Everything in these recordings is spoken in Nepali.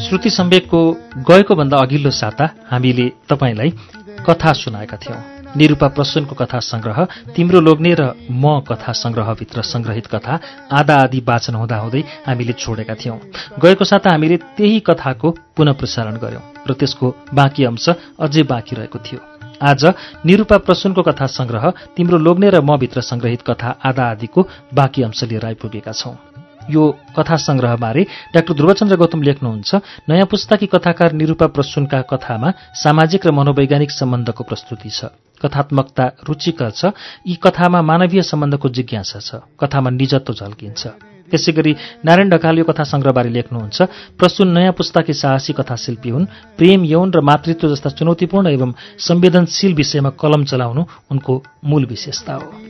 श्रुति सम्वेकको गएको भन्दा अघिल्लो साता हामीले तपाईँलाई कथा सुनाएका थियौं। निरूपा प्रसन्नको कथा संग्रह तिम्रो लोग्ने र म कथा संग्रहभित्र संग्रहित कथा आधा आधी वाचन हुँदाहुँदै हामीले छोडेका थियौं। गएको साता हामीले त्यही कथाको पुनः प्रसारण गर्यौं र त्यसको बाँकी अंश अझै बाँकी रहेको थियो। आज निरूपा प्रसन्नको कथा संग्रह तिम्रो लोग्ने र म भित्र संग्रहित कथा आधा आधीको बाँकी अंश लिएर आइपुगेका छौं। यो कथा संग्रहबारे डाक्टर ध्रुवचन्द्र गौतम लेख्नुहुन्छ। नयाँ पुस्ताकी कथाकार निरूपा प्रसुनका कथामा सामाजिक र मनोवैज्ञानिक सम्बन्धको प्रस्तुति छ। कथात्मकता रुचिकर छ। यी कथामा मानवीय सम्बन्धको जिज्ञासा छ। कथामा निजत्व झल्किन्छ। त्यसै गरी नारायण ढकाल यो कथा संग्रहबारे लेख्नुहुन्छ। प्रसुन नयाँ पुस्ताकी साहसी कथाशिल्पी हुन्। प्रेम यौन र मातृत्व जस्ता चुनौतीपूर्ण एवं संवेदनशील विषयमा कलम चलाउनु उनको मूल विशेषता हो।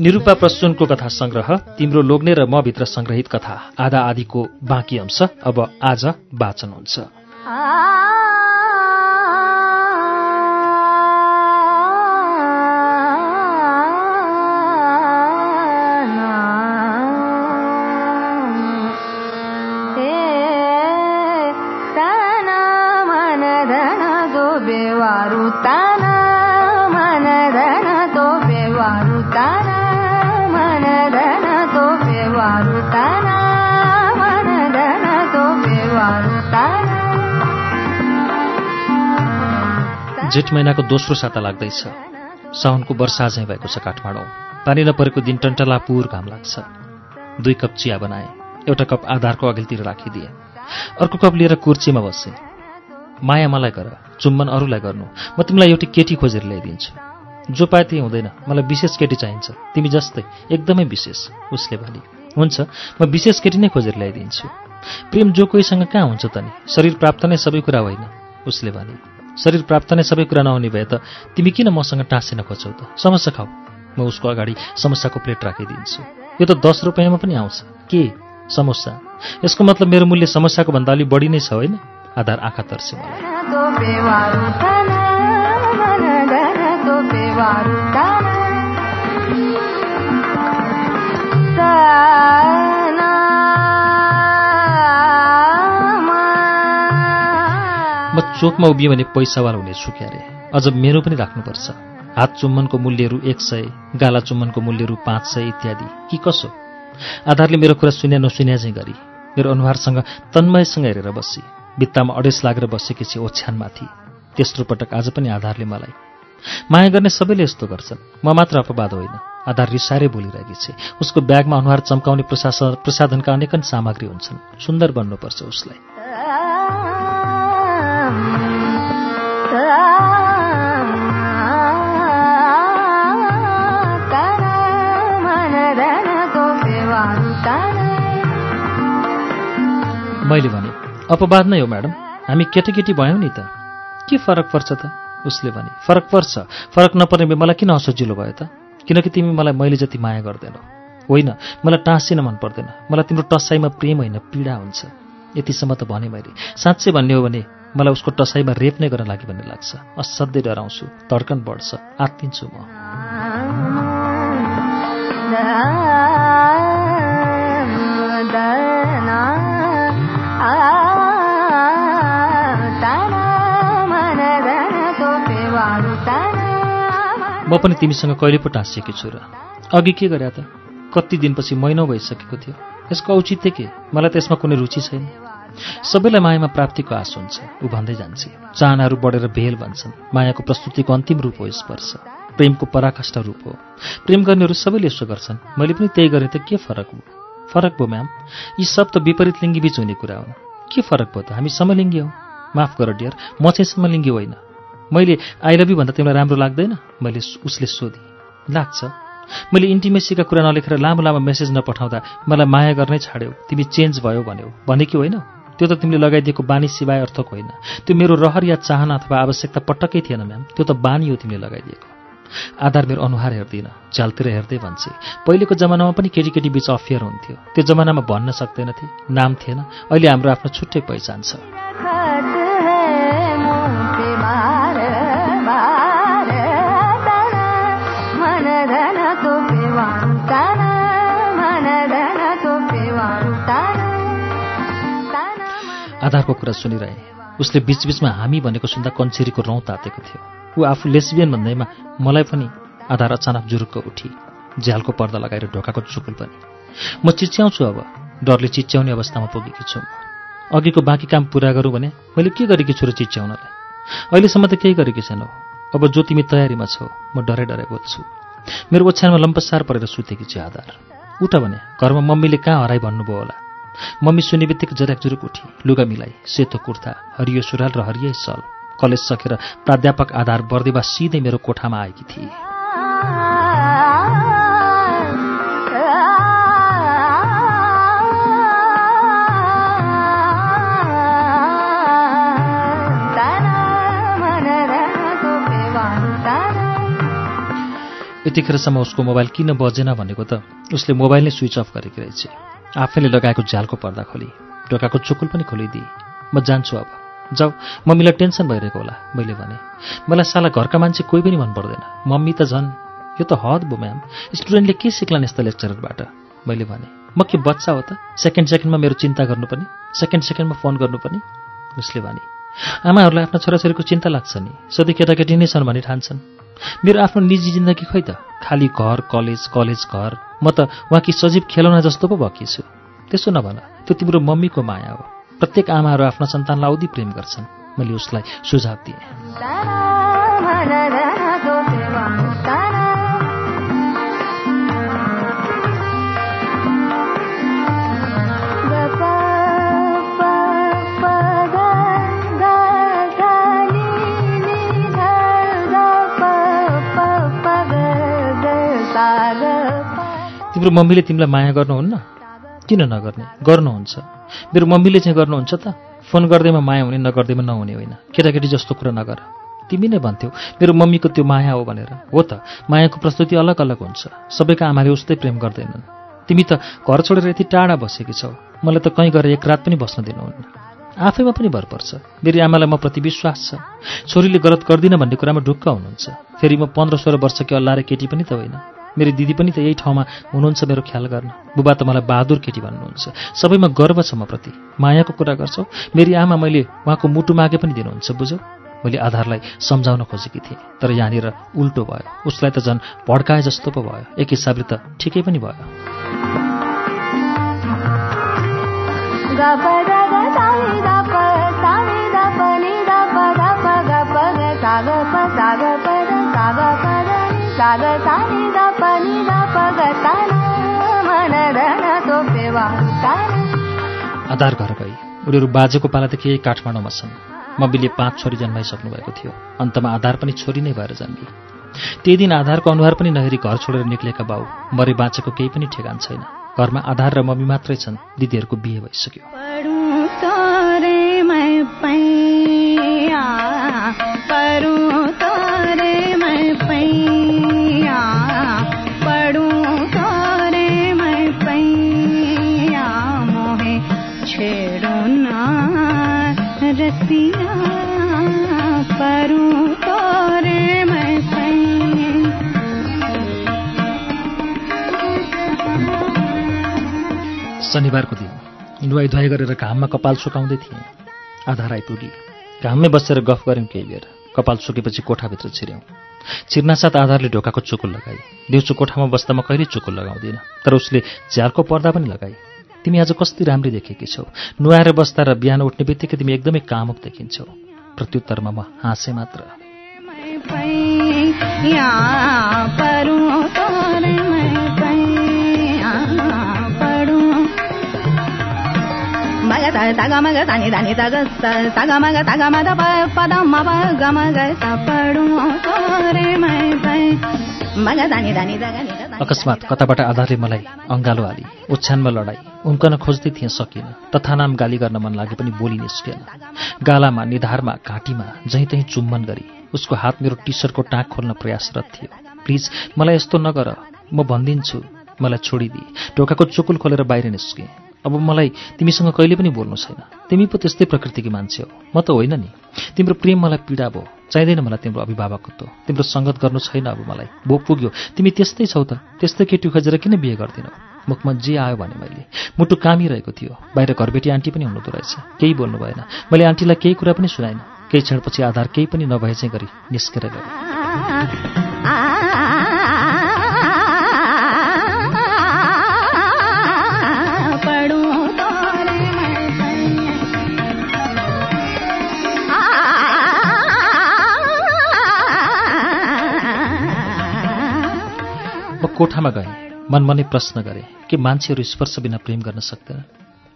निरूपा प्रसुनको कथा संग्रह तिम्रो लोग्ने र म भित्र संग्रहित कथा आधा आदिको बाँकी अंश अब आज वाचन हुन्छ। जेठ महिनाको दोस्रो साता लाग्दैछ। साउनको वर्षा झैँ भएको छ काठमाडौँ। पानी नपरेको दिन टन्टलापुर घाम लाग्छ। दुई कप चिया बनाए। एउटा कप आधारको अघिल्तिर राखिदिए। अर्को कप लिएर कुर्चीमा बसेँ। माया मलाई गर चुम्बन अरूलाई गर्नु। म तिमीलाई एउटी केटी खोजेर ल्याइदिन्छु। जो पाए त्यही हुँदैन। मलाई विशेष केटी चाहिन्छ। तिमी जस्तै एकदमै विशेष उसले भने। हुन्छ म विशेष केटी नै खोजेर ल्याइदिन्छु। प्रेम जो कोहीसँग कहाँ हुन्छ त नि? शरीर प्राप्त नै सबै कुरा होइन उसले भने। शरीर प्राप्त नै सबै कुरा नहुने भए त तिमी किन मसँग टाँसिन खोज्छौ त? समस्या खाऊ। म उसको अगाडि समस्याको प्लेट राखिदिन्छु। यो त दस रुपियाँमा पनि आउँछ। के? समस्या। यसको मतलब मेरो मूल्य समस्याको भन्दा अलिक बढी नै छ होइन? आधार आँखा तर्से मलाई। चोकमा उभियो भने पैसावाला हुने सुक्यारे अझ मेरो पनि राख्नुपर्छ। हात चुम्बनको मूल्यहरू एक सय गाला चुम्बनको मूल्यहरू पाँच सय इत्यादि। कि कसो? आधारले मेरो कुरा सुन्या नसुन्या चाहिँ गरी। मेरो अनुहारसँग तन्मयसँग हेरेर बसी। बित्तामा अडेस लागेर बसेकी ओछ्यानमाथि। तेस्रो पटक आज पनि आधारले मलाई। माया गर्ने सबैले यस्तो गर्छन्। म मात्र अपवाद होइन। आधार रिसाएरै बोलिरहेकी छे उसको ब्यागमा अनुहार चम्काउने प्रसाधनका अनेकन सामग्री हुन्छन्। सुन्दर बन्नुपर्छ उसलाई। मैले भने अपवाद नै हो म्याडम। हामी केटाकेटी भयौँ नि त। के फरक पर्छ त? उसले भने फरक पर्छ। फरक नपर्ने मलाई किन असजिलो भयो त? किनकि तिमी मलाई मैले जति माया गर्दैनौ। होइन मलाई टाँसिन मन पर्दैन। मलाई तिम्रो टसाइमा प्रेम होइन पीडा हुन्छ। यतिसम्म त भने मैले। साँच्चै भन्ने हो भने मलाई उसको टसाइमा रेप नै गर्न लागि भन्ने लाग्छ। असाध्यै डराउँछु। धड्कन बढ्छ। आत्तिन्छु म। म पनि तिमीसँग कहिले पो टाँसिएकी छु र। अघि के गर्या त? कति दिनपछि महिनौ भइसकेको थियो। यसको औचित्य के? मलाई त यसमा कुनै रुचि छैन। सबैलाई मायामा प्राप्तिको आश हुन्छ। ऊ भन्दै जान्छे चाहनाहरू बढेर भेल भन्छन्। मायाको प्रस्तुतिको अन्तिम रूप हो स्पर्श प्रेमको पराकाष्ठा रूप हो। प्रेम गर्नेहरू सबैले यसो गर्छन्। मैले पनि त्यही गरेँ त के फरक हो? फरक भयो म्याम। यी सब त विपरीत लिङ्गी बीच हुने कुरा हुन्। के फरक भयो त? हामी समलिङ्गी हौ। माफ गर डियर। म चाहिँ समलिङ्गी होइन। मैले आई लभ यू भन्दा तिमीलाई राम्रो लाग्दैन? मैले उसले सोधेँ। लाग्छ। मैले इन्टिमेसीका कुरा नलेखेर लामो लामो मेसेज नपठाउँदा मलाई माया गर्नै छाड्यौ। तिमी चेन्ज भयो भन्यौ। भने कि होइन? त्यो त तिमीले लगाइदिएको बानी सिवाय अर्थको होइन। त्यो मेरो रहर या चाहना अथवा आवश्यकता पटक्कै थिएन म्याम। त्यो त बानी हो तिमीले लगाइदिएको। आधार मेरो अनुहार हेर्दिनँ च्यालतिर हेर्दै भन्छे। पहिलेको जमानामा पनि केटी बीच अफेयर हुन्थ्यो। त्यो जमानामा भन्न सक्दैनथे नाम थिएन। अहिले हाम्रो आफ्नो छुट्टै पहिचान छ। आधारको कुरा सुनिरहे। उसले बीचबीचमा हामी भनेको सुन्दा कञ्चेरीको रौँ तातेको थियो। ऊ आफू लेस्बियन भन्दैमा मलाई पनि आधार अचानक जुरुक्क उठी। झ्यालको पर्दा लगाएर ढोकाको चुकुल पनि म चिच्याउँछु अब। डरले चिच्याउने अवस्थामा पुगेकी छु अघिको बाँकी काम पुरा गरौँ भने मैले के गरेकी छु र चिच्याउनलाई? अहिलेसम्म त केही गरेकी छैनौ अब जो तिमी तयारीमा छौ म डरे डरे बोल्छु। मेरो ओछ्यानमा लम्पसार परेर सुतेकी छु आधार। उठ भने घरमा मम्मीले कहाँ हराई भन्नुभयो होला? मम्मी सुने बित्तिकै जराक जुरुक उठी। लुगा मिलाई सेतो कुर्ता हरियो सुराल र हरियै सल कलेज सकेर प्राध्यापक आधार बर्देवा सिधै मेरो कोठामा आएकी थिए। यतिखेरसम्म उसको मोबाइल किन बजेन भनेको त उसले मोबाइल नै स्विच अफ गरेकी रहेछ। आफैले लगाएको झ्यालको पर्दा खोली। ढोकाको चुकुल पनि खोलिदिए म जान्छु अब। जाऊ मम्मीलाई टेन्सन भइरहेको होला मैले भने। मलाई साला घरका मान्छे कोही पनि मन पर्दैन। मम्मी त झन् यो त हद बो म्याम। स्टुडेन्टले के सिक्लान् यस्ता लेक्चररबाट मैले भने म के बच्चा हो त? सेकेन्ड सेकेन्डमा मेरो चिन्ता गर्नु पनि सेकेन्ड सेकेन्डमा फोन गर्नु पनि? उसले भने आमाहरूलाई आफ्नो छोराछोरीको चिन्ता लाग्छ नि। सधैँ केटाकेटी नै छन् भनी ठान्छन्। मेरो आफ्नो निजी जिन्दगी खोइ त। खाली घर कलेज कलेज घर। म त उहाँकी सजीव खेलौना जस्तो पो भएकी छु। त्यसो नभन त्यो तिम्रो मम्मीको माया हो। प्रत्येक आमाहरू आफ्ना सन्तानलाई औधी प्रेम गर्छन्। मैले उसलाई सुझाव दिएँ। तिम्रो मम्मीले तिमीलाई माया गर्नुहुन्न? किन नगर्ने? गर्नुहुन्छ। मेरो मम्मीले चाहिँ गर्नुहुन्छ त। फोन गर्दैमा माया हुने नगर्दैमा नहुने होइन। केटाकेटी जस्तो कुरा नगर। तिमी नै भन्थ्यौ मेरो मम्मीको त्यो माया हो भनेर। हो त मायाको प्रस्तुति अलग अलग हुन्छ। सबैका आमाले उस्तै प्रेम गर्दैनन्। तिमी त घर छोडेर यति टाढा बसेकी छौ। मलाई त कहीँ गएर एक रात पनि बस्न दिनुहुन्न। आफैमा पनि भर पर्छ। मेरी आमालाई म प्रति विश्वास छ। छोरीले गलत गर्दिनँ भन्ने कुरामा ढुक्क हुनुहुन्छ। फेरि म पन्ध्र सोह्र वर्षकी अल्लारे केटी पनि त होइन। मेरो दिदी पनि त यही ठाउँमा हुनुहुन्छ मेरो ख्याल गर्न। बुबा त मलाई बहादुर केटी भन्नुहुन्छ। सबैमा गर्व छ म प्रति। मायाको कुरा गर्छौ? मेरी आमा मैले उहाँको मुटु मागे पनि दिनुहुन्छ बुझौ मैले आधारलाई सम्झाउन खोजेकी थिएँ तर यहाँनिर उल्टो भयो। उसलाई त झन् भड्काए जस्तो पो भयो। एक हिसाबले त ठिकै पनि भयो। आधार घर गई। उनीहरू बाजेको पालादेखि काठमाडौँमा छन्। मम्मीले पाँच छोरी जन्माइसक्नु भएको थियो। अन्तमा आधार पनि छोरी नै भएर जन्मी। त्यही दिन आधारको अनुहार पनि नहेरी घर छोडेर निक्लेका बाउ मरे बाँचेको केही पनि ठेगान छैन। घरमा आधार र मम्मी मात्रै छन्। दिदीहरूको बिहे भइसक्यो। शनिबारको दिन नुहाई धुवाई गरेर घाममा कपाल सुकाउँदै थिएँ। आधार आइपुगी। घाममै बसेर गफ गऱ्यौँ केही बेर कपाल सुकेपछि कोठाभित्र छिर्यौँ। छिर्नासाथ आधारले ढोकाको चुकुल लगाए दिउँसो कोठामा बस्दा म कहिले चुकुल लगाउँदिनँ। तर उसले झ्यालको पर्दा पनि लगाए तिमी आज कति राम्री देखेकी छौ। नुहाएर बस्दा र बिहान उठ्ने बित्तिकै तिमी एकदमै कामुक देखिन्छौ। प्रत्युत्तरमा म हाँसे मात्र। अकस्मात कताबाट आधारले मलाई अङ्गालो हाली ओछ्यानमा लडाई उम्कन खोज्दै थिएँ सकिनँ तथानाम गाली गर्न मन लागे पनि बोली निस्केन गालामा निधारमा घाँटीमा जहीँ तहीँ चुम्बन गरी उसको हात मेरो टी सर्टको टाँक खोल्न प्रयासरत थियो प्लिज मलाई यस्तो नगर म भनिदिन्छु मलाई छोडिदिए ढोकाको चोकुल खोलेर बाहिर निस्केँ अब मलाई तिमीसँग कहिले पनि बोल्नु छैन। तिमी पो त्यस्तै प्रकृतिकी मान्छे हो। म त होइन नि। तिम्रो प्रेम मलाई पीडा भयो। चाहिँदैन मलाई तिम्रो अभिभावकत्व। तिम्रो सङ्गत गर्नु छैन अब मलाई। भो पुग्यो। तिमी त्यस्तै छौ त। त्यस्तै केटी खोजेर किन बिहे गर्दिनौ? मुखमा जे आयो भने मैले। मुटु कामिरहेको थियो। बाहिर घरबेटी आन्टी पनि हुनुहुँदो रहेछ। केही बोल्नु भएन। मैले आन्टीलाई केही कुरा पनि सुनाइनँ। केही क्षणपछि आधार केही पनि नभए चाहिँ गरी निस्केर गयो कोठामा गएँ। मनमनै प्रश्न गरेँ के मान्छेहरू स्पर्श बिना प्रेम गर्न सक्दैन?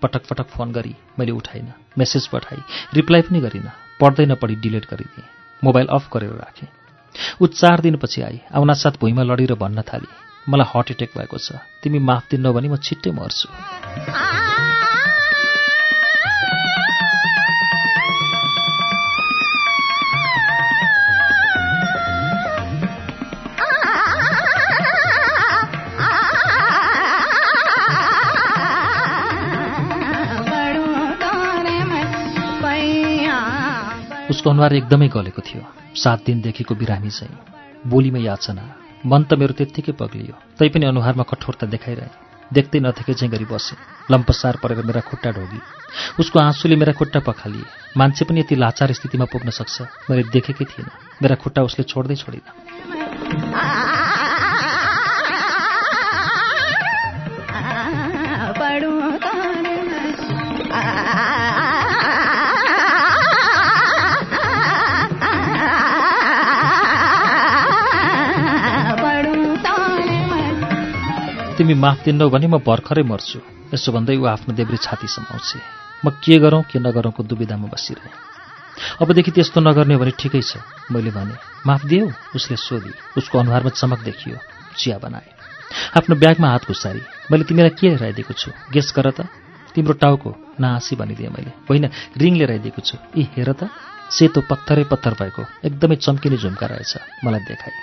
पटक पटक फोन गरी मैले उठाइनँ मेसेज पठाएँ रिप्लाई पनि गरिनँ पढ्दै नपढी डिलिट गरिदिएँ मोबाइल अफ गरेर राखेँ। ऊ चार दिनपछि आई आउनासाथ भुइँमा लडेर भन्न थाली मलाई हार्ट एटेक भएको छ तिमी माफ दिन्नौ भने म छिट्टै मर्छु। उसको अनुहार एकदमै गलेको थियो। सात दिनदेखिको बिरामी चाहिँ। बोलीमा याचना। मन त मेरो त्यत्तिकै पग्लियो। तैपनि अनुहारमा कठोरता देखाइरहे। देख्दै नदेखे चाहिँ गरी बसे। लम्पसार परेर मेरा खुट्टा ढोगी। उसको आँसुले मेरा खुट्टा पखालिए। मान्छे पनि यति लाचार स्थितिमा पुग्न सक्छ। मैले देखेकै थिइनँ। मेरा खुट्टा उसले छोड्दै छोडिन। तिमी माफ दिन्नौ भने म भर्खरै मर्छु। यसो भन्दै ऊ आफ्नो देब्रे छाती समाउँछे म के गरौँ के नगरौँको दुविधामा बसिरहेँ। अबदेखि त्यस्तो नगर्ने भने ठिकै छ मैले भने। माफ दियौ उसले सोधी उसको अनुहारमा चमक देखियो चिया बनाए। आफ्नो ब्यागमा हात घुसारी मैले तिमीलाई के लिएर आइदिएको छु? गेस गर त। तिम्रो टाउको नहाँसी भनिदिएँ मैले। होइन रिङ लिएर आइदिएको छु। यी हेर त। सेतो पत्थरै पत्थर भएको एकदमै चम्किने झुम्का रहेछ। मलाई देखाई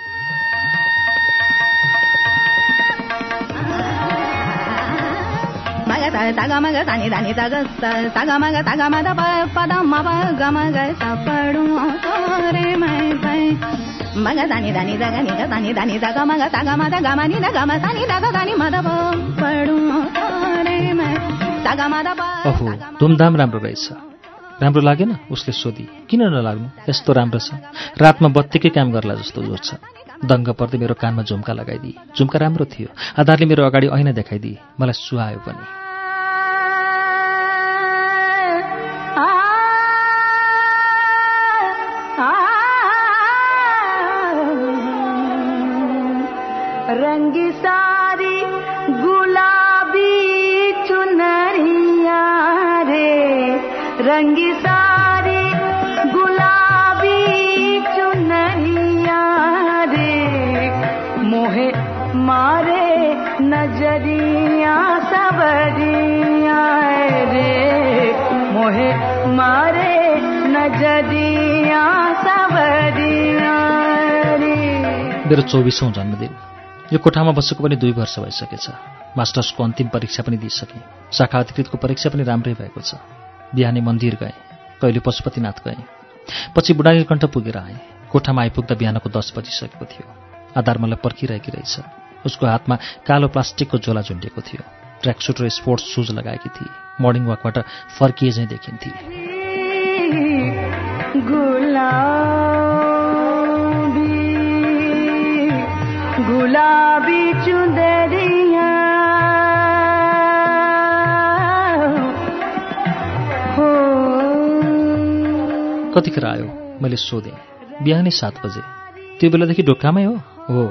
धुमधाम राम्रो रहेछ। राम्रो लागेन? उसले सोधी। किन नलाग्नु? यस्तो राम्रो छ। रातमा बत्तीकै काम गर्ला जस्तो जोड्छ दङ्ग पर्दै मेरो कानमा झुम्का लगाइदिए। झुम्का राम्रो थियो। आधारले मेरो अगाडि ऐना देखाइदिए। मलाई सुहायो पनि। मेरो चौबिसौँ जन्मदिन। यो कोठामा बसेको पनि दुई वर्ष भइसकेछ। मास्टर्सको अन्तिम परीक्षा पनि दिइसकेँ। शाखा अधिकृतको परीक्षा पनि राम्रै भएको छ। बिहानै मन्दिर गएँ। कहिले पशुपतिनाथ गएँ। पछि बुढानीकण्ठ पुगेर आएँ। कोठामा आइपुग्दा बिहानको दस बजिसकेको थियो। आधार मलाई पर्खिरहेकी रहेछ। उसको हातमा कालो प्लास्टिकको झोला झुन्डिएको थियो। ट्र्याकसुट र स्पोर्ट्स सुज लगाएकी थिए। मर्निङ वाकबाट फर्किए चाहिँ देखिन्थे गुलाबी चुंदरिया कतिखेर आयो? मैले सोधेँ। बिहानै सात बजे। त्यो बेलादेखि ढोकामै हो? हो।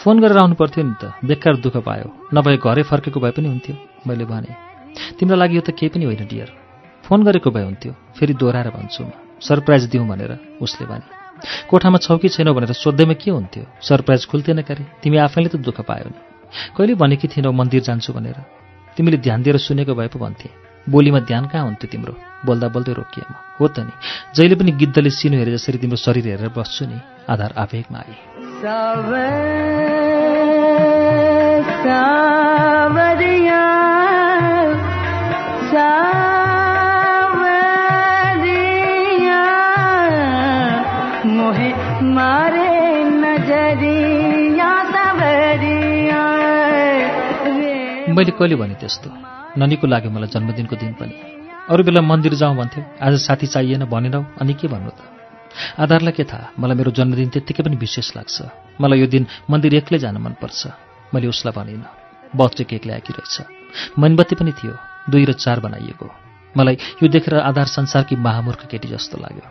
फोन गरेर आउनु पर्थ्यो नि त। बेकार दुःख पायो। नभए घरै फर्केको भए पनि हुन्थ्यो मैले भने। तिम्रो लागि यो त केही पनि होइन डियर। फोन गरेको भए हुन्थ्यो। फेरि दोहोऱ्याएर भन्छु म। सरप्राइज दिउँ भनेर उसले भने। कोठामा छौ कि छैनौ भनेर सोध्दैमा के हुन्थ्यो? सरप्राइज खुल्थेन क्यारे तिमी आफैले त दुःख पायो नि। कहिले भनेकी थिएनौ मन्दिर जान्छु भनेर। तिमीले ध्यान दिएर सुनेको भए पो भन्थे। बोलीमा ध्यान कहाँ हुन्थ्यो तिम्रो? बोल्दा बोल्दै रोकिएमा हो त नि। जहिले पनि गिद्धले सिनो हेरे जसरी तिम्रो शरीर हेरेर बस्छु नि आधार आवेगमा आए। मैले कहिले भने त्यस्तो? ननीको लाग्यो मलाई जन्मदिनको दिन पनि। अरू बेला मन्दिर जाउँ भन्थ्यो। आज साथी चाहिएन भनेनौ अनि के भन्नु त? आधारलाई के थाहा? मलाई मेरो जन्मदिन त्यत्तिकै पनि विशेष लाग्छ। मलाई यो दिन मन्दिर एक्लै जान मनपर्छ। मैले उसलाई भनिनँ। बर्थडे केक ल्याएकी रहेछ। मोमबत्ती पनि थियो। दुई र चार बनाइएको। मलाई यो देखेर आधार संसारकी महामूर्ख केटी जस्तो लाग्यो।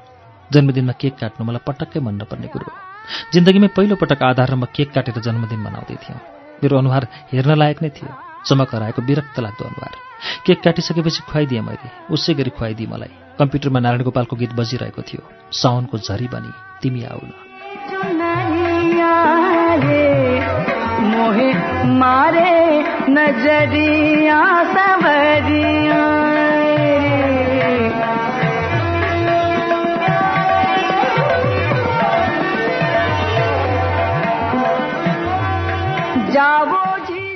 जन्मदिनमा केक काट्नु मलाई पटक्कै मन नपर्ने कुरो हो। जिन्दगीमै पहिलोपटक आधार र म केक काटेर जन्मदिन मनाउँदै थियौँ। मेरो अनुहार हेर्न लायक नै थियो। चमक हराएको विरक्त लाग्दो अनुहार केक काटिसकेपछि खुवाइदिएँ मैले। उसै गरी खुवाइदिएँ मलाई। कम्प्युटरमा नारायण गोपालको गीत बजिरहेको थियो। साउनको झरी बनी। तिमी आउन। मारे नजरिया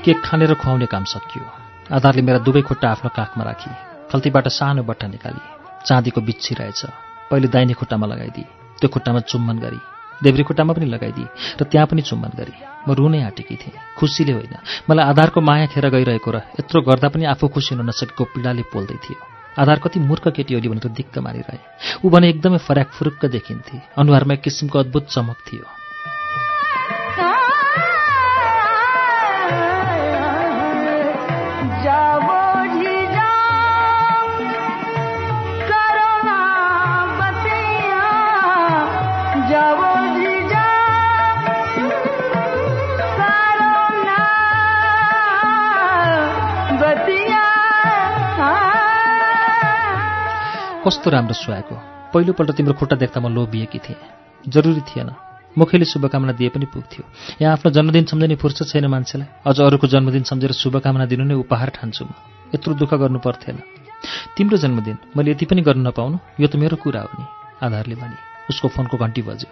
केक खानेर खुवाउने काम सकियो। आधारले मेरा दुवै खुट्टा आफ्नो काखमा राखी खल्तीबाट सानो बट्टा निकाली चाँदीको बिच्छी रहेछ। पहिले दाहिने खुट्टामा लगाइदिए। त्यो खुट्टामा चुम्बन गरी। देब्री खुट्टामा पनि लगाइदिए र त्यहाँ पनि चुम्बन गरी। म रुनै आँटेकी थिएँ। खुसीले होइन। मलाई आधारको माया खेर गइरहेको र यत्रो गर्दा पनि आफू खुसी हुन नसकेको पीडाले पोल्दै थियो। आधार कति मूर्ख केटी होली भनेर दिक्क मारिरहे ऊ भने एकदमै फर्याक फुरुक्क देखिन्थे। अनुहारमा एक किसिमको अद्भुत चमक थियो। कस्तो राम्रो सुहाएको। पहिलोपल्ट तिम्रो खुट्टा देख्दा म लोभिएकी थिएँ। जरुरी थिएन। मुखैले शुभकामना दिए पनि पुग्थ्यो। यहाँ आफ्नो जन्मदिन सम्झने फुर्सद छैन मान्छेलाई। अझ अरूको जन्मदिन सम्झेर शुभकामना दिनु नै उपहार ठान्छु म। यत्रो दुःख गर्नु पर्थेन। तिम्रो जन्मदिन मैले यति पनि गर्न नपाउनु। यो त मेरो कुरा हो नि। आधारले भने। उसको फोनको घन्टी बज्यो।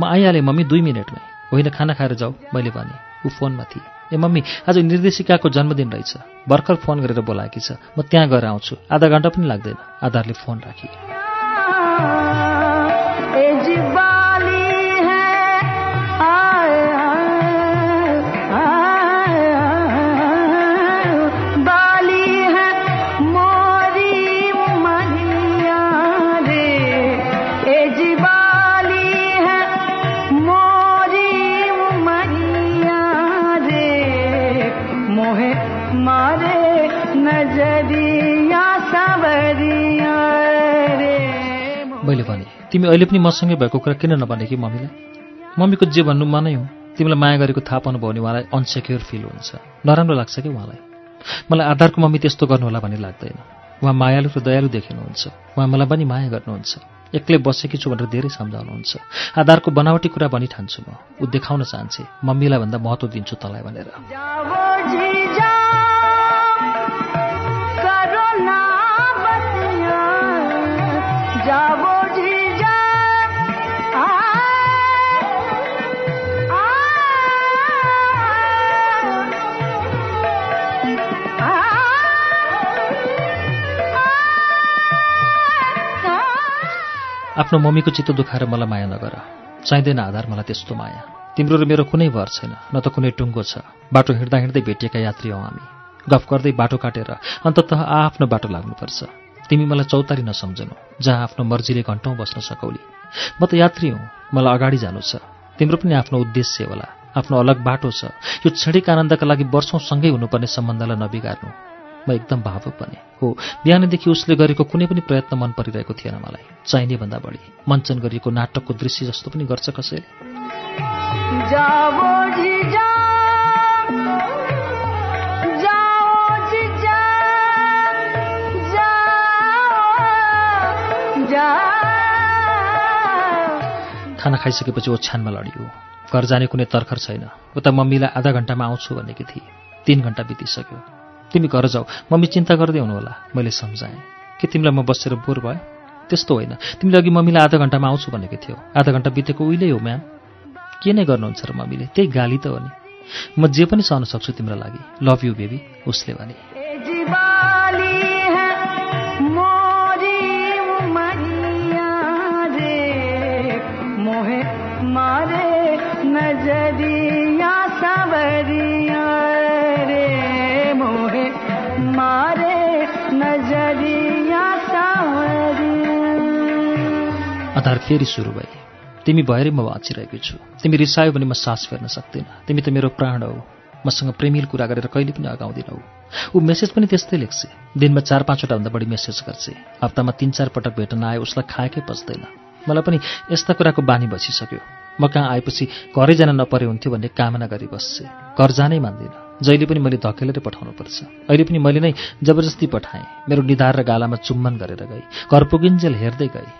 म आइहालेँ मम्मी दुई मिनटमै। होइन खाना खाएर जाऊ मैले भने। ऊ फोनमा थिए। ए मम्मी आज निर्देशिकाको जन्मदिन रहेछ। भर्खर फोन गरेर बोलाएकी छ। म त्यहाँ गएर आउँछु। आधा घन्टा पनि लाग्दैन। आधारले फोन राखी तिमी अहिले पनि मसँगै भएको कुरा किन नभने कि मम्मीलाई? मम्मीको जे भन्नु मनै हो। तिमीलाई माया गरेको थाहा पाउनु भयो भने उहाँलाई अनसेक्योर फिल हुन्छ। नराम्रो लाग्छ कि उहाँलाई? मलाई आधारको मम्मी त्यस्तो गर्नुहोला भन्ने लाग्दैन। उहाँ मायालु र दयालु देखिनुहुन्छ। उहाँ मलाई पनि माया गर्नुहुन्छ। एक्लै बसेकी छु भनेर धेरै सम्झाउनुहुन्छ। आधारको बनावटी कुरा भनी ठान्छु म। ऊ देखाउन चाहन्छे। मम्मीलाई भन्दा महत्त्व दिन्छु तँलाई भनेर। आफ्नो मम्मीको चित्त दुखाएर मलाई माया नगर। चाहिँदैन आधार मलाई त्यस्तो माया। तिम्रो र मेरो कुनै भर छैन न त कुनै टुङ्गो छ। बाटो हिँड्दा हिँड्दै भेटिएका यात्री हौ हामी। गफ गर्दै बाटो काटेर अन्ततः आफ्नो बाटो लाग्नुपर्छ। तिमी मलाई चौतारी नसम्झनु जहाँ आफ्नो मर्जीले घन्टौँ बस्न सकौली। म त यात्री हुँ मलाई अगाडि जानु छ। तिम्रो पनि आफ्नो उद्देश्य होला। आफ्नो अलग बाटो छ। यो क्षणिक आनन्दका लागि वर्षौँ सँगै हुनुपर्ने सम्बन्धलाई नबिगार्नु। म एकदम भावुक बने। हो बिहानदेखि उसले गरेको कुनै पनि प्रयत्न मन परिरहेको थिएन मलाई। चाहिने भन्दा बढी। मञ्चन गरिएको नाटकको दृश्य जस्तो पनि गर्छ कसैले। खाना खाइसकेपछि ओछ्यानमा लडियो। घर जाने कुनै तर्खर छैन। उता मम्मीलाई आधा घन्टामा आउँछु भनेकी थिए। तिन घन्टा बितिसक्यो। तिमी घर जाऊ। मम्मी चिन्ता गर्दै हुनुहोला। मैले सम्झाएँ। के तिमीलाई म बसेर बोर भयो? त्यस्तो होइन। तिमीले अघि मम्मीलाई आधा घन्टामा आउँछु भनेको थियो। आधा घन्टा बितेको उहिल्यै हो म्याम। के नै गर्नुहुन्छ र मम्मीले? त्यही गाली त हो नि। म जे पनि सहन सक्छु तिम्रो लागि। लभ यु बेबी उसले भने। अधार फेरि सुरु भए। तिमी भएरै म बाँचिरहेको छु। तिमी रिसायो भने म सास फेर्न सक्दिनँ। तिमी त मेरो प्राण हो। मसँग प्रेमिल कुरा गरेर कहिले पनि अगाउँदिनौ ऊ मेसेज पनि त्यस्तै लेख्छे। दिनमा चार पाँचवटा भन्दा बढी मेसेज गर्छे। हप्तामा तिन चार पटक भेट्न आए उसलाई खाएकै पच्दैन। मलाई पनि यस्ता कुराको बानी बसिसक्यो। म कहाँ आएपछि घरै जान नपरे हुन्थ्यो भन्ने कामना गरी बस्छे घर जानै मान्दिनँ। जहिले पनि मैले धकेलेर पठाउनुपर्छ। अहिले पनि मैले नै जबरजस्ती पठाएँ। मेरो निधार र गालामा चुम्बन गरेर गई। घर पुगिन्जेल हेर्दै गएँ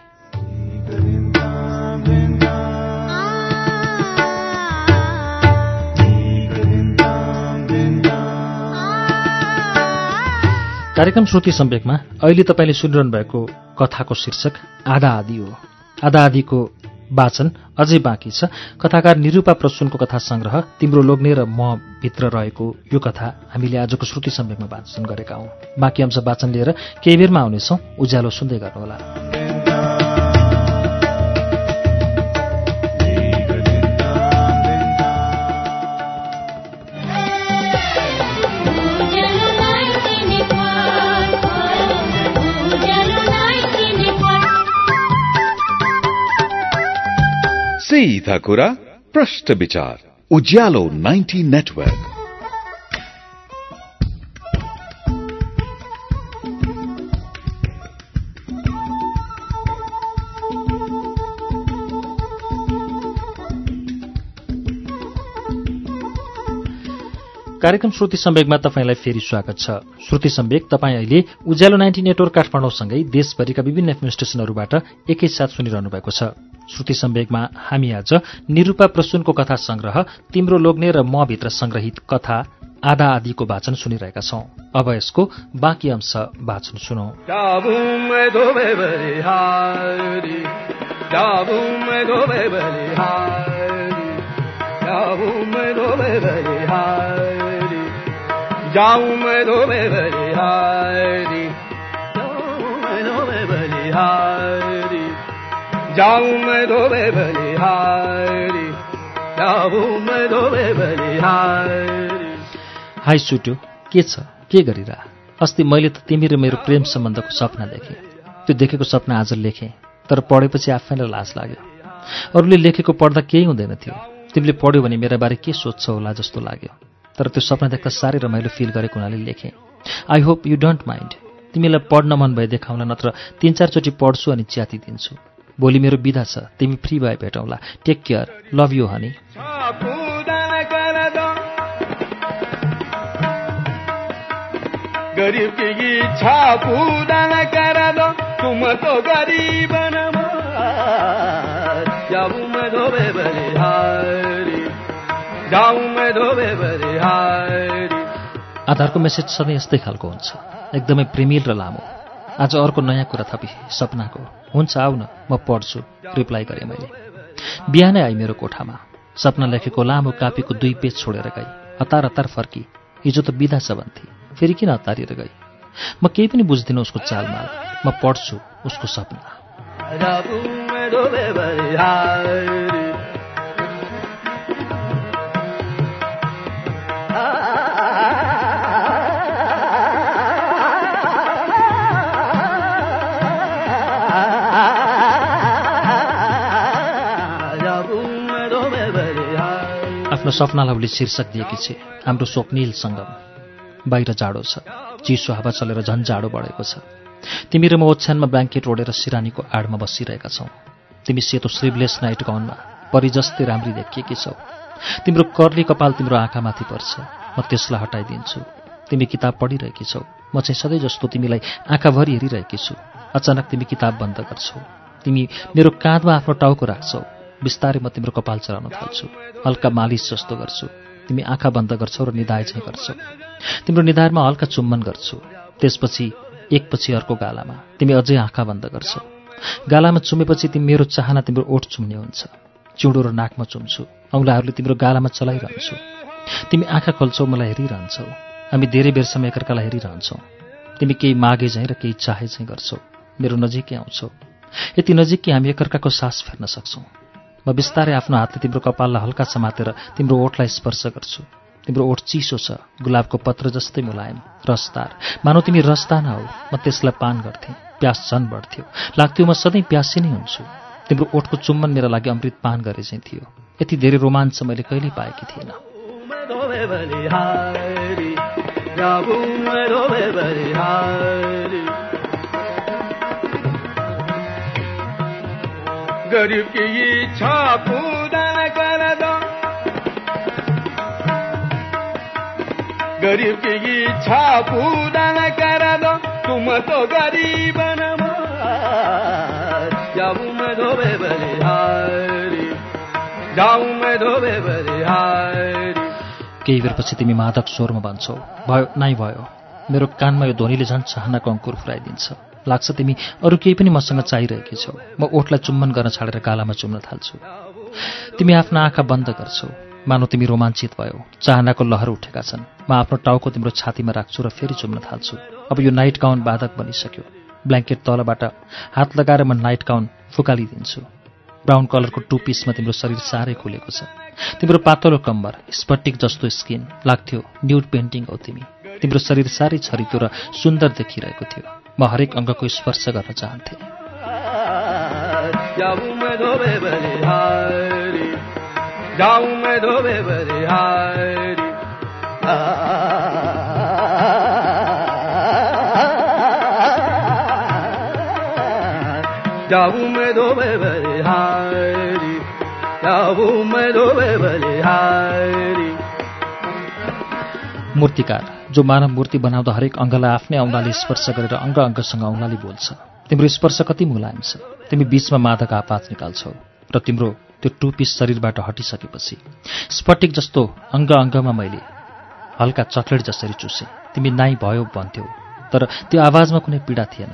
कार्यक्रम श्रुति सम्वेकमा अहिले तपाईँले सुनिरहनु भएको कथाको शीर्षक आधा आदि हो। आधा आदिको वाचन अझै बाँकी छ। कथाकार निरूपा प्रसुनको कथा संग्रह तिम्रो लोग्ने र म भित्र रहेको यो कथा हामीले आजको श्रुति सम्वेकमा वाचन गरेका हौं। बाँकी अंश वाचन लिएर केही बेरमा आउनेछौं। उज्यालो सुन्दै गर्नुहोला। सीधा कुरा प्रश्न विचार उज्यालो 90 नेटवर्क कार्यक्रम श्रुति सम्वेकमा तपाईँलाई फेरि स्वागत छ। श्रुति सम्वेक तपाईँ अहिले उज्यालो नाइन्टी नेटवर्क काठमाडौँसँगै देशभरिका विभिन्न एफएम स्टेशनहरूबाट एकैसाथ सुनिरहनु भएको छ। श्रुति सम्वेकमा हामी आज निरूपा प्रसुनको कथा संग्रह तिम्रो लोग्ने र म भित्र संग्रहित कथा आधा आदिको वाचन सुनिरहेका छौं। अब यसको बाँकी अंश वाचन सुनौ। जाऊं मैं धोबे हाई सुट्यो के छ? के गरिरह? अस्ति मैले त तिमी र मेरो प्रेम सम्बन्धको सपना देखेँ। त्यो देखेको सपना आज लेखेँ तर पढेपछि आफैलाई लाज लाग्यो। अरूले लेखेको पढ्दा केही हुँदैन थियो। तिमीले पढ्यो भने मेरा बारे के सोध्छ होला जस्तो लाग्यो। तर त्यो सपना देख्दा साह्रै रमाइलो फिल गरेको हुनाले लेखेँ। I hope you don't mind तिमीलाई पढ्न मन भए देखाउन नत्र तिन चारचोटि पढ्छु अनि च्याति दिन्छु भोलि मेरो विधा छ। तिमी फ्री भए भेटौँला। Take care love you honey गरीब की इच्छा पूरा न कर दो। तुम तो गरीब जाऊं मैं धोबे बलिहारी। जाऊं मैं धोबे बलिहारी। आधारको मेसेज सधैँ यस्तै खालको हुन्छ। एकदमै प्रेमिल र लामो। आज अर्को नयाँ कुरा थपी सपनाको। हुन्छ आऊ न म पढ्छु रिप्लाई गरेँ मैले। बिहानै आई मेरो कोठामा। सपना लेखेको लामो कापीको दुई पेज छोडेर गई। हतार हतार फर्की। हिजो त बिदा छ भन्थे। फेरि किन हतारिएर गई? म केही पनि बुझ्दिनँ उसको चालमाल। म पढ्छु उसको सपना। आफ्नो सपनालाई शीर्षक दिएकी छे हाम्रो स्वप्निल सङ्गम बाहिर जाडो छ। चिसो हावा चलेर झन् जाडो बढेको छ। तिमी र म ओछ्यानमा ब्ल्याङ्केट ओढेर सिरानीको आडमा बसिरहेका छौँ। तिमी सेतो स्लिभलेस नाइट गाउनमा परिजस्तै राम्री देखिएकी छौ। तिम्रो कर्ली कपाल तिम्रो आँखामाथि पर्छ। म त्यसलाई हटाइदिन्छु। तिमी किताब पढिरहेकी छौ। म चाहिँ सधैँ जस्तो तिमीलाई आँखाभरि हेरिरहेकी छु। अचानक तिमी किताब बन्द गर्छौ। तिमी मेरो काँधमा आफ्नो टाउको राख्छौ। बिस्तारै म तिम्रो कपाल चलाउन थाल्छु। हल्का मालिस जस्तो गर्छु। तिमी आँखा बन्द गर्छौ र निधाए चाहिँ गर्छौ। तिम्रो निधारमा हल्का चुम्बन गर्छु। त्यसपछि एकपछि अर्को गालामा। तिमी अझै आँखा बन्द गर्छौ। गालामा चुमेपछि तिमी मेरो चाहना तिम्रो ओठ चुम्ने हुन्छ। चिउँडो र नाकमा चुम्छु। औँलाहरूले तिम्रो गालामा चलाइरहन्छु। तिमी आँखा खोल्छौ मलाई हेरिरहन्छौ। हामी धेरै बेरसम्म एकअर्कालाई हेरिरहन्छौ। तिमी केही मागे झैँ र केही चाहे चाहिँ गर्छौ। मेरो नजिकै आउँछौ। यति नजिक कि हामी एकअर्काको सास फेर्न सक्छौँ। म बिस्तारै आफ्नो हातले तिम्रो कपाललाई हल्का समातेर तिम्रो ओठलाई स्पर्श गर्छु तिम्रो ओठ चिसो छ गुलाबको पत्र जस्तै मुलायम रसदार मानौ तिमी रसदाना हौ म त्यसलाई पान गर्थेँ प्यास झन बढ्थ्यो लाग्थ्यो म सधैँ प्यासी नै हुन्छु तिम्रो ओठको चुम्बन मेरो लागि अमृत पान गरे चाहिँ थियो यति धेरै रोमाञ्च मैले कहिल्यै पाएकी थिइनँ गरीब की इच्छा पूरा कर दो गरीब की इच्छा पूरा कर दो तुम तो गरीब केही बेरपछि तिमी मादक स्वरमा भन्छौ भयो नै भयो। मेरो कानमा यो ध्वनिले झन् चाहनाको अङ्कुर फुराइदिन्छ। लाग्छ तिमी। अरू केही पनि मसँग चाहिरहेकी छौ। म ओठलाई चुम्बन गर्न छाडेर गालामा चुम्न थाल्छु। तिमी आफ्ना आँखा बन्द गर्छौ। मानौ तिमी रोमाञ्चित भयो। चाहनाको लहर उठेका छन्। म आफ्नो टाउको तिम्रो छातीमा राख्छु र फेरि चुम्न थाल्छु। अब यो नाइट गाउन बाधक बनिसक्यो। ब्ल्याङ्केट तलबाट हात लगाएर म नाइट गाउन फुकालिदिन्छु। ब्राउन कलरको टु पिसमा तिम्रो शरीर साह्रै खुलेको छ। तिम्रो पातलो कम्बर स्पटिक जस्तो स्किन लाग्थ्यो। न्युड पेन्टिङ हो तिमी। तिम्रो शरीर साह्रै छरितो र सुन्दर देखिरहेको थियो। म हरेक अङ्गको स्पर्श गर्न चाहन्थेँ। जाऊं मैं धोबे बलिहारी जाऊं मैं बलिहारी मूर्तिकार जो मानव मूर्ति बनाउँदा हरेक अङ्गलाई आफ्नै औँलाले स्पर्श गरेर अङ्ग अङ्गसँग औँलाले बोल्छ। तिम्रो स्पर्श कति मुलायम छ। तिमी बीचमा मादक आपात निकाल्छौ र तिम्रो त्यो टु शरीरबाट हटिसकेपछि स्फटिक जस्तो अङ्ग अङ्गमा मैले हल्का चक्लेट जसरी चुसेँ। तिमी नाइ भयो भन्थ्यौ तर त्यो आवाजमा कुनै पीडा थिएन।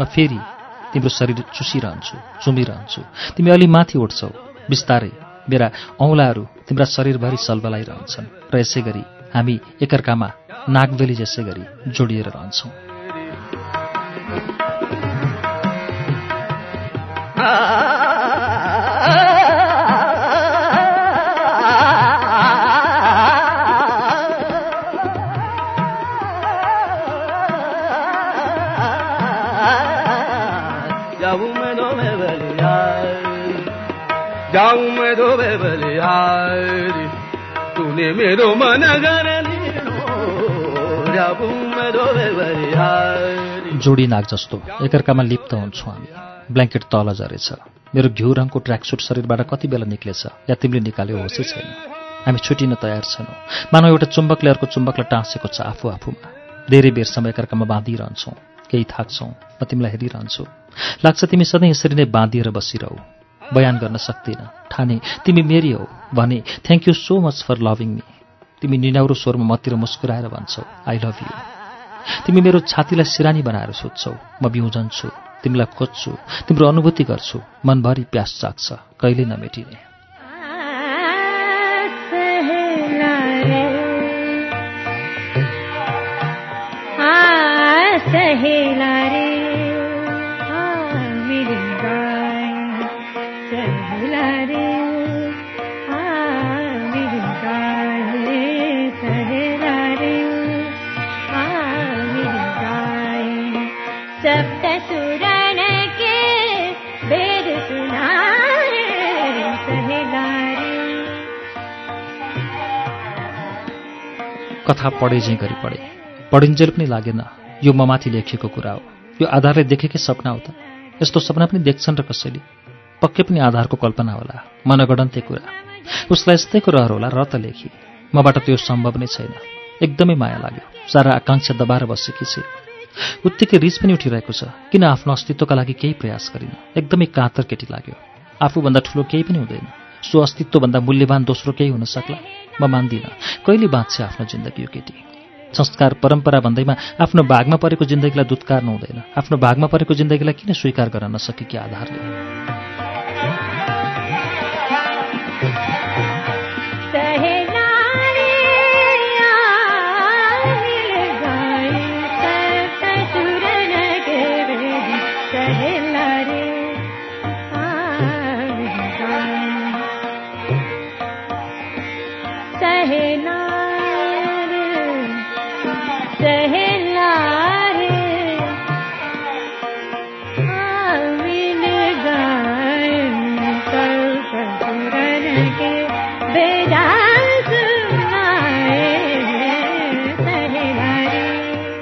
म फेरि तिम्रो शरीर चुसिरहन्छु चुमिरहन्छु। तिमी अलि माथि उठ्छौ। बिस्तारै मेरा औँलाहरू तिम्रा शरीरभरि सलबलाइरहन्छन्। र यसै गरी हामी एकअर्कामा नागबेली जसै गरी जोडिएर रहन्छौँ जाऊँ मैं धोबे बलिहारी तूने मेरो मन घर जोडी नाग जस्तो एकअर्कामा लिप्त हुन्छौँ हामी। ब्ल्याङ्केट तल झरेछ। मेरो घिउ रङको ट्र्याकसुट शरीरबाट कति बेला निक्लेछ या तिमीले निकाल्यो होसै छैन। हामी छुटिन तयार छैनौँ। मानव एउटा चुम्बकले अर्को चुम्बकलाई टाँसेको छ आफू आफूमा। धेरै बेरसम्म एकअर्कामा बाँधिरहन्छौँ केही थाक्छौँ म तिमीलाई हेरिरहन्छु। लाग्छ तिमी सधैँ यसरी नै बाँधिएर बसिरहौ। बयान गर्न सक्दिनँ। ठाने तिमी मेरी हौ भने thank you so much for loving me तिमी निनाउरो स्वरमा मतिर मुस्कुराएर भन्छौ आई लभ यु तिमी मेरो छातीलाई सिरानी बनाएर सोध्छौ म बिउजन्छु तिमीलाई खोज्छु तिम्रो अनुभूति गर्छु मनभरि प्यास चाख्छ कहिले नमेटिने। सहेला रे कथा पढे चाहिँ गरी पढे पढिन्जेल पनि लागेन। यो ममाथि लेखिएको कुरा हो। यो आधारले देखेकै सपना हो त। यस्तो सपना पनि देख्छन् र कसैले। पक्कै पनि आधारको कल्पना होला। मनगणन्ते कुरा। उसलाई यस्तैको रहर होला र त लेखी। मबाट त्यो सम्भव नै छैन। एकदमै माया लाग्यो। सारा आकाङ्क्षा दबाएर बसेकी छे। उत्तिकै रिस पनि उठिरहेको छ। किन आफ्नो अस्तित्वका लागि केही प्रयास गरिन? एकदमै कातर केटी लाग्यो। आफूभन्दा ठुलो केही पनि हुँदैन। सो अस्तित्वभन्दा मूल्यवान दोस्रो केही हुन सक्ला। म मान्दिनँ। कहिले बाँच्छ आफ्नो जिन्दगी यो केटी? संस्कार परम्परा भन्दैमा आफ्नो भागमा परेको जिन्दगीलाई दुत्कार्नु हुँदैन। आफ्नो भागमा परेको जिन्दगीलाई किन स्वीकार गर्न नसकेकी आधारले? सहना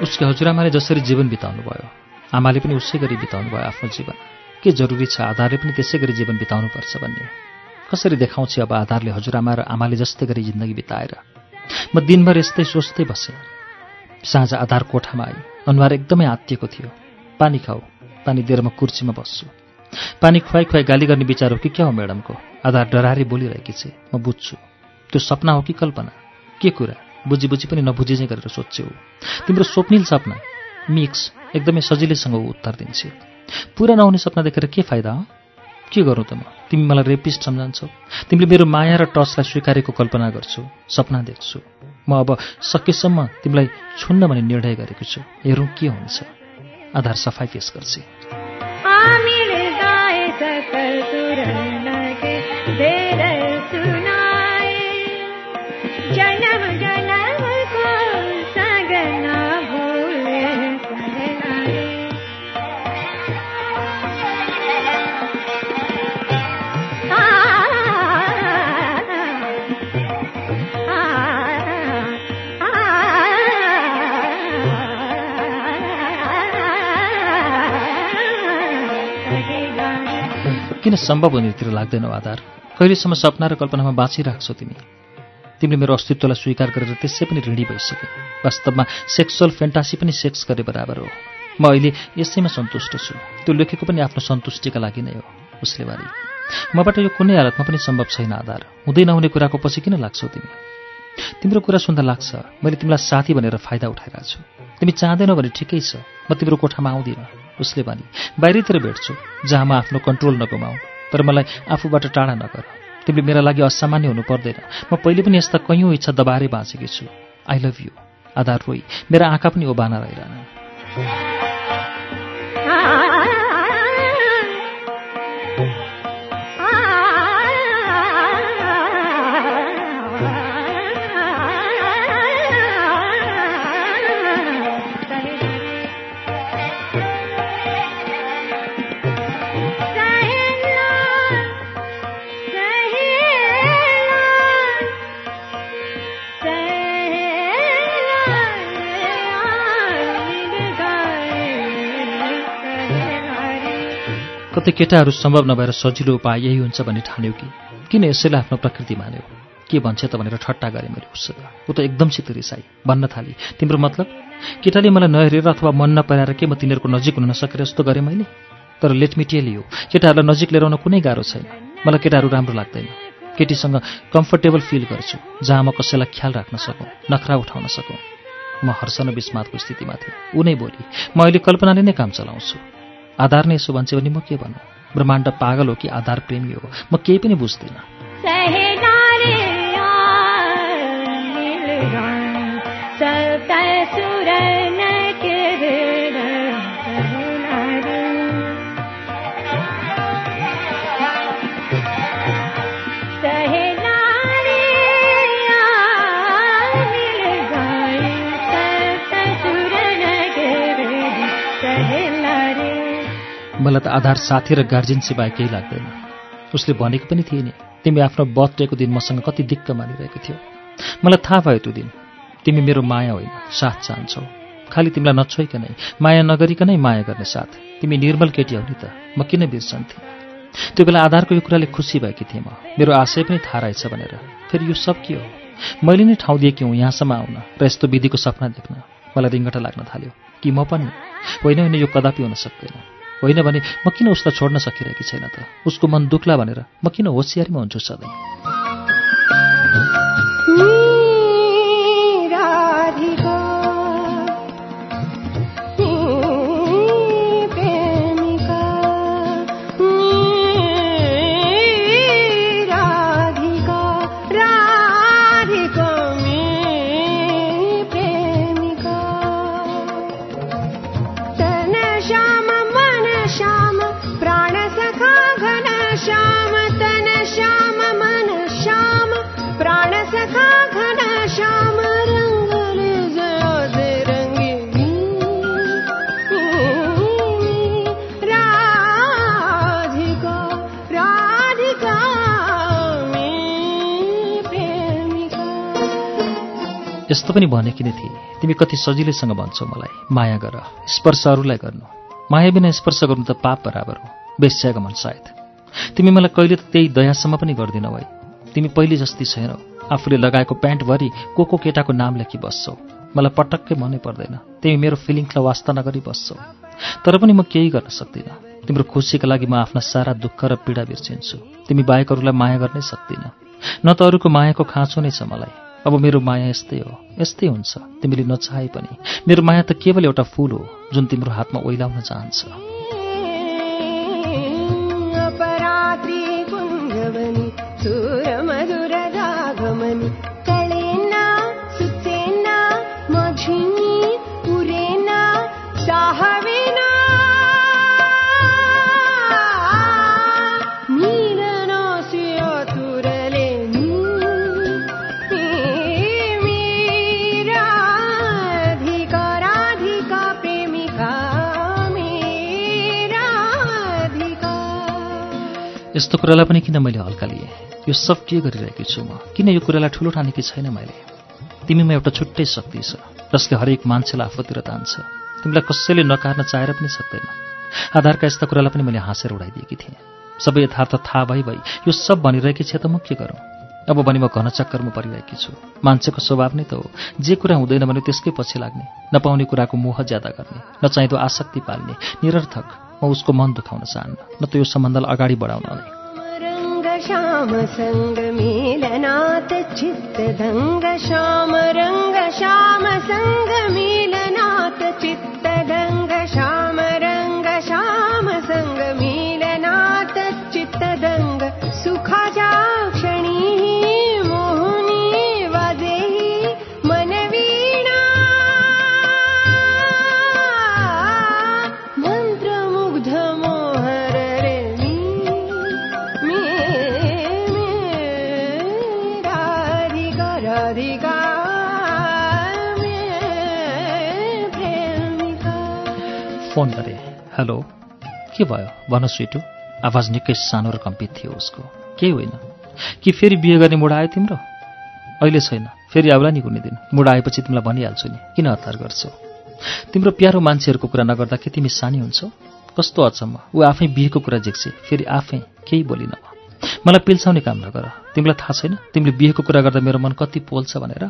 उसको हजुरआमाले जसरी जीवन बिताउनु भयो आमाले पनि उसै गरी बिताउनु भयो आफ्नो जीवन। के जरुरी छ आधारले पनि त्यसै गरी जीवन बिताउनुपर्छ भन्ने? कसरी देखाउँछ अब आधारले हजुरआमा र आमाले जस्तै गरी जिन्दगी बिताएर? म दिनभर यस्तै सोच्दै बसेँ। साँझ आधार कोठामा आई। अनुहार एकदमै आत्तिएको थियो। पानी खाऊ। पानी दिएर म कुर्सीमा बस्छु। पानी खुवाई खुवाई गाली गर्ने विचार हो कि क्या हो म्याडमको? आधार डरारी बोलिरहेकी छे। म बुझ्छु। त्यो सपना हो कि कल्पना? के कुरा? बुझी बुझी पनि नबुझी चाहिँ गरेर सोध्छौ। तिम्रो स्वप्निल सपना? मिक्स। एकदमै सजिलैसँग उत्तर दिन्छे। पुरा नहुने सपना देखेर के फाइदा हो? के गरौँ त म? तिमी मलाई रेपिस्ट सम्झन्छौ। तिमीले मेरो माया र टचलाई स्वीकारेको कल्पना गर्छौ सपना देख्छु। म अब सकेसम्म तिमीलाई छुन्न भन्ने निर्णय गरेको छु। हेरौँ के हुन्छ। आधार सफाइ पेश गर्छ। किन सम्भव हुनेतिर लाग्दैनौ आधार? कहिलेसम्म सपना र कल्पनामा बाँचिराख्छौ तिमी? तिमीले मेरो अस्तित्वलाई स्वीकार गरेर त्यसै पनि ऋणी भइसके वास्तवमा सेक्सुअल फेन्टासी पनि सेक्स गरे बराबर हो। म अहिले यसैमा सन्तुष्ट छु। त्यो लेखेको पनि आफ्नो सन्तुष्टिका लागि नै हो उसले भने। मबाट यो कुनै हालतमा पनि सम्भव छैन आधार। हुँदै नहुने कुराको पछि किन लाग्छौ तिमी? तिम्रो कुरा सुन्दा लाग्छ मैले तिमीलाई साथी भनेर फाइदा उठाइरहेको छु। तिमी चाहँदैनौ भने ठिकै छ म तिम्रो कोठामा आउँदिनँ। उसले भने बाहिरतिर भेट्छु जहाँ म आफ्नो कन्ट्रोल नगुमाऊ तर मलाई आफूबाट टाढा नगर। तिमीले मेरा लागि असामान्य हुनु पर्दैन। म पहिले पनि यस्ता कैयौँ इच्छा दबाएरै बाँचेकी छु। आई लभ यु आधार रोई मेरा आँखा पनि ओबाना रहिरहन। कतै केटाहरू सम्भव नभएर सजिलो उपाय यही हुन्छ भन्ने ठान्यो कि? किन यसैलाई आफ्नो प्रकृति मान्यो के भन्छ त भनेर ठट्टा गरेँ मैले उससँग ऊ त एकदमसित रिसाई। भन्न थाली। तिम्रो मतलब? केटाले मलाई नहेरेर अथवा मन नपराएर के म तिनीहरूको नजिक हुन नसकेर यस्तो गरेँ मैले? तर लेटमिटिएली हो केटाहरूलाई नजिक लिएर आउन कुनै गाह्रो छैन। मलाई केटाहरू राम्रो लाग्दैन। केटीसँग कम्फर्टेबल फिल गर्छु जहाँ म कसैलाई ख्याल राख्न सकौँ नखरा उठाउन सकौँ। म हर्षण विस्मातको स्थितिमा थिएँ। ऊ नै बोली म अहिले कल्पनाले नै काम चलाउँछु। आधार नै यसो भन्छ भने म के भनौँ ब्रह्माण्ड पागल हो कि आधार प्रेमी हो? म केही पनि बुझ्दिनँ। मलाई त आधार साथी र गार्जेन सिवाय केही लाग्दैन। उसले भनेको पनि थिएन तिमी आफ्नो बर्थडेको दिन मसँग कति दिक्क मानिरहेको थियौ। मलाई थाहा भयो त्यो दिन। तिमी मेरो माया होइन साथ चाहन्छौ। खालि तिमीलाई नछोइकनै माया नगरिकनै माया गर्ने साथ। तिमी निर्मल केटी हौ नि त म किन बिर्सन्थेँ? त्यो बेला आधारको यो कुराले खुसी भएकी थिएँ म। मेरो आशय पनि थाहा रहेछ भनेर। फेरि यो सब के हो? मैले नै ठाउँ दिएँ कि हुँ यहाँसम्म आउन र यस्तो विधिको सपना देख्न। मलाई रिङ्गटा लाग्न थाल्यो। कि म पनि? होइन होइन यो कदापि हुन सक्दैन। होइन भने म किन उसलाई छोड्न सकिरहेकी छैन त? उसको मन दुख्ला भनेर म किन होसियारीमा हुन्छु सधैँ? यस्तो पनि भनेकी नै थिए। तिमी कति सजिलैसँग भन्छौ मलाई। माया गर स्पर्श अरूलाई गर्नु। माया बिना स्पर्श गर्नु त पाप बराबर हो। बेस्याको मन सायद। तिमी मलाई कहिले त त्यही दयासम्म पनि गर्दिनौ है। तिमी पहिले जस्ती छैनौ। आफूले लगाएको प्यान्टभरि को को केटाको नाम लेखी बस्छौ। मलाई पटक्कै मनै पर्दैन। तिमी मेरो फिलिङ्सलाई वास्ता नगरी बस्छौ। तर पनि म केही गर्न सक्दिनँ। तिम्रो खुसीका लागि म आफ्ना सारा दुःख र पीडा बिर्सिन्छु। तिमी बाहेकहरूलाई माया गर्नै सक्दिनँ। न त अरूको मायाको खाँचो नै छ मलाई। अब मेरो माया यस्तै हो यस्तै हुन्छ। तिमीले नचाहे पनि। मेरो माया त केवल एउटा फूल हो जुन तिम्रो हातमा ओइलाउन चाहन्छ। यस्तो कुरालाई पनि किन मैले हल्का लिएँ? यो सब के गरिरहेकी छु म? किन यो कुरालाई ठुलो ठानेकी छैन मैले? तिमीमा एउटा छुट्टै शक्ति छ जसले हरेक मान्छेलाई आफूतिर तान्छ। तिमीलाई कसैले नकार्न चाहेर पनि सक्दैन। आधारका यस्ता कुरालाई पनि मैले हाँसेर उडाइदिएकी थिएँ। सबै यथार्थ थाहा भइ भई यो सब भनिरहेकी छ त म के गरौँ? अब भने म घन चक्करमा परिरहेकी छु। मान्छेको स्वभाव नै त हो। जे कुरा हुँदैन भने त्यसकै पछि लाग्ने नपाउने कुराको मोह ज्यादा गर्ने नचाहिँदो आसक्ति पाल्ने निरर्थक। म उसको मन दुखाउन चाहन्न। न त यो सम्बन्धलाई अगाडि बढाउन नै। श्याम रङ्ग श्याम सङ्ग मेलनाथ चित्त हेलो के भयो? भन स्विटु। आवाज निकै सानो र कम्पित थियो उसको। केही होइन। कि फेरि बिहे गर्ने मुड आयो तिम्रो? अहिले छैन। फेरि आउला नि कुनै दिन। मुड आएपछि तिमीलाई भनिहाल्छु नि। किन हतार गर्छौ? तिम्रो प्यारो मान्छेहरूको कुरा नगर्दा के तिमी सानी हुन्छौ? कस्तो अचम्म। ऊ आफै बिहेको कुरा झिक्छे। फेरि आफै केही बोलिन। मलाई पिल्छाउने काम नगर तिमीलाई थाहा छैन? तिमीले बिहेको कुरा गर्दा मेरो मन कति पोल्छ भनेर।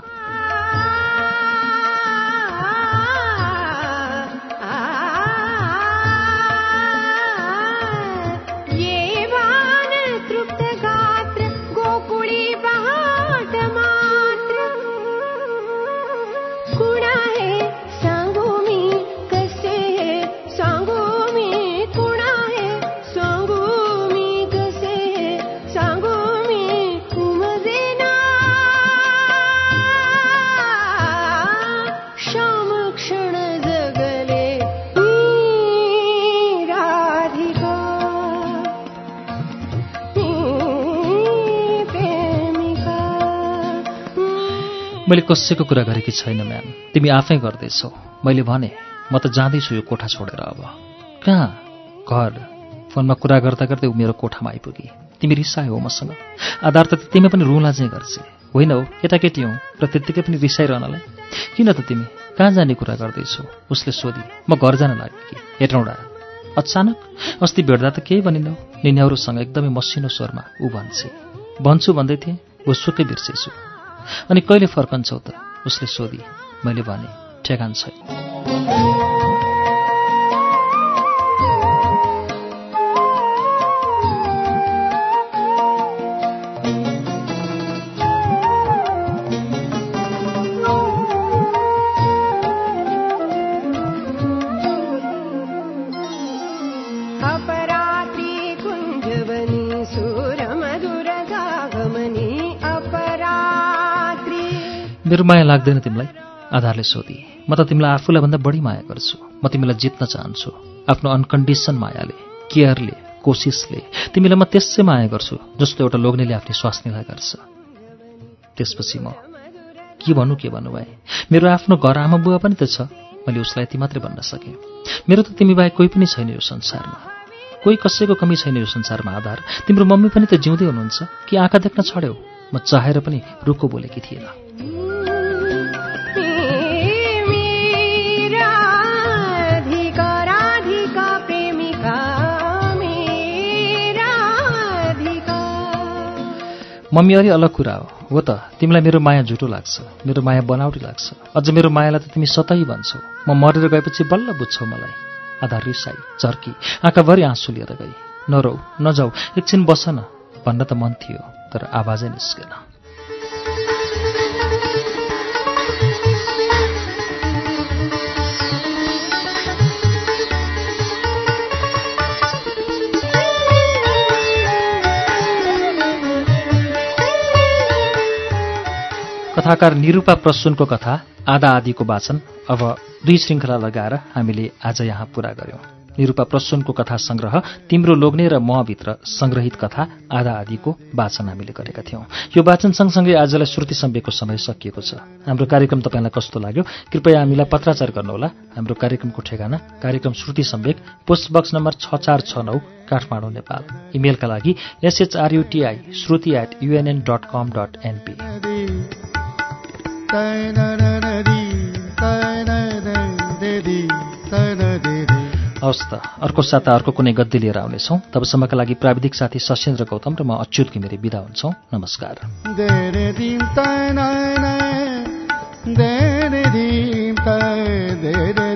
मैले कसैको कुरा गरेकी छैन म्याम तिमी आफै गर्दैछौ। मैले भने म त जाँदैछु यो कोठा छोडेर अब। कहाँ? घर। फोनमा कुरा गर्दा गर्दै ऊ मेरो कोठामा आइपुगी। तिमी रिसायो मसँग। आधार त तिमी पनि रुला चाहिँ गर्छे। होइन हौ केटाकेटी हौ र त्यत्तिकै पनि रिसाइरहनलाई। किन त तिमी? कहाँ जाने कुरा गर्दैछौ? उसले सोधी म घर जान लाग्यो कि हेटौँडा। अचानक? अस्ति भेट्दा त केही भनिनौ। निन्याउरोसँग एकदमै मसिनो स्वरमा ऊ भन्छे। भन्छु भन्दै थिएँ भुसुकै बिर्सेछु। अनि कहिले फर्कन्छौ त? उसले सोधी मैले भने ठेगान छैन। मेरो माया लाग्दैन तिमीलाई। आधारले सोधी। म त तिमीलाई आफूलाई भन्दा बढी माया गर्छु। म तिमीलाई जित्न चाहन्छु। आफ्नो अनकन्डिसन मायाले केयरले कोसिसले तिमीलाई म त्यसै माया गर्छु जस्तो एउटा लोग्नेले आफ्नो स्वास्नीलाई गर्छ। त्यसपछि म के भन्नु के भन्नु भए मेरो आफ्नो घर आमा बुवा पनि त छ। मैले उसलाई यति मात्रै भन्न सकेँ। मेरो त तिमी बाहेक कोही पनि छैन यो संसारमा। कोही कसैको कमी छैन यो संसारमा आधार। तिम्रो मम्मी पनि त जिउँदै हुनुहुन्छ। कि आँखा देख्न छड्यौ? म चाहेर पनि रुखो बोलेकी थिएन। मम्मी अलि अलग कुरा हो। हो त तिमीलाई मेरो माया झुटो लाग्छ मेरो माया बनावटी लाग्छ। अझ मेरो मायालाई त तिमी सतै भन्छौ। म मरेर गएपछि बल्ल बुझ्छौ मलाई। आधा रिसाई झर्की आँखाभरि आँसु लिएर गई। नरौ नजाऊ एकछिन बस न भन्न त मन थियो तर आवाजै निस्केन। कथाकार निरूपा प्रसुनको कथा आधा आदिको वाचन अब दुई श्रृङ्खला लगाएर हामीले आज यहाँ पूरा गर्यौं निरूपा प्रसुनको कथा संग्रह तिम्रो लोग्ने र मभित्र संग्रहित कथा आधा आदिको वाचन हामीले गरेका थियौं। यो वाचन सँगसँगै आजलाई श्रुति सम्वेकको समय सकिएको छ। हाम्रो कार्यक्रम तपाईँलाई कस्तो लाग्यो? कृपया हामीलाई पत्राचार गर्नुहोला। हाम्रो कार्यक्रमको ठेगाना कार्यक्रम Shruti Sambeg post box number छ चार छ नौ काठमाडौँ नेपाल। इमेलका लागि S H R U T I Shruti at U N N dot com dot N P हवस् त अर्को साता अर्को कुनै गद्दी लिएर आउनेछौँ। तबसम्मका लागि प्राविधिक साथी सशेन्द्र गौतम र म अच्युत घिमिरे विदा हुन्छौँ। नमस्कार। दे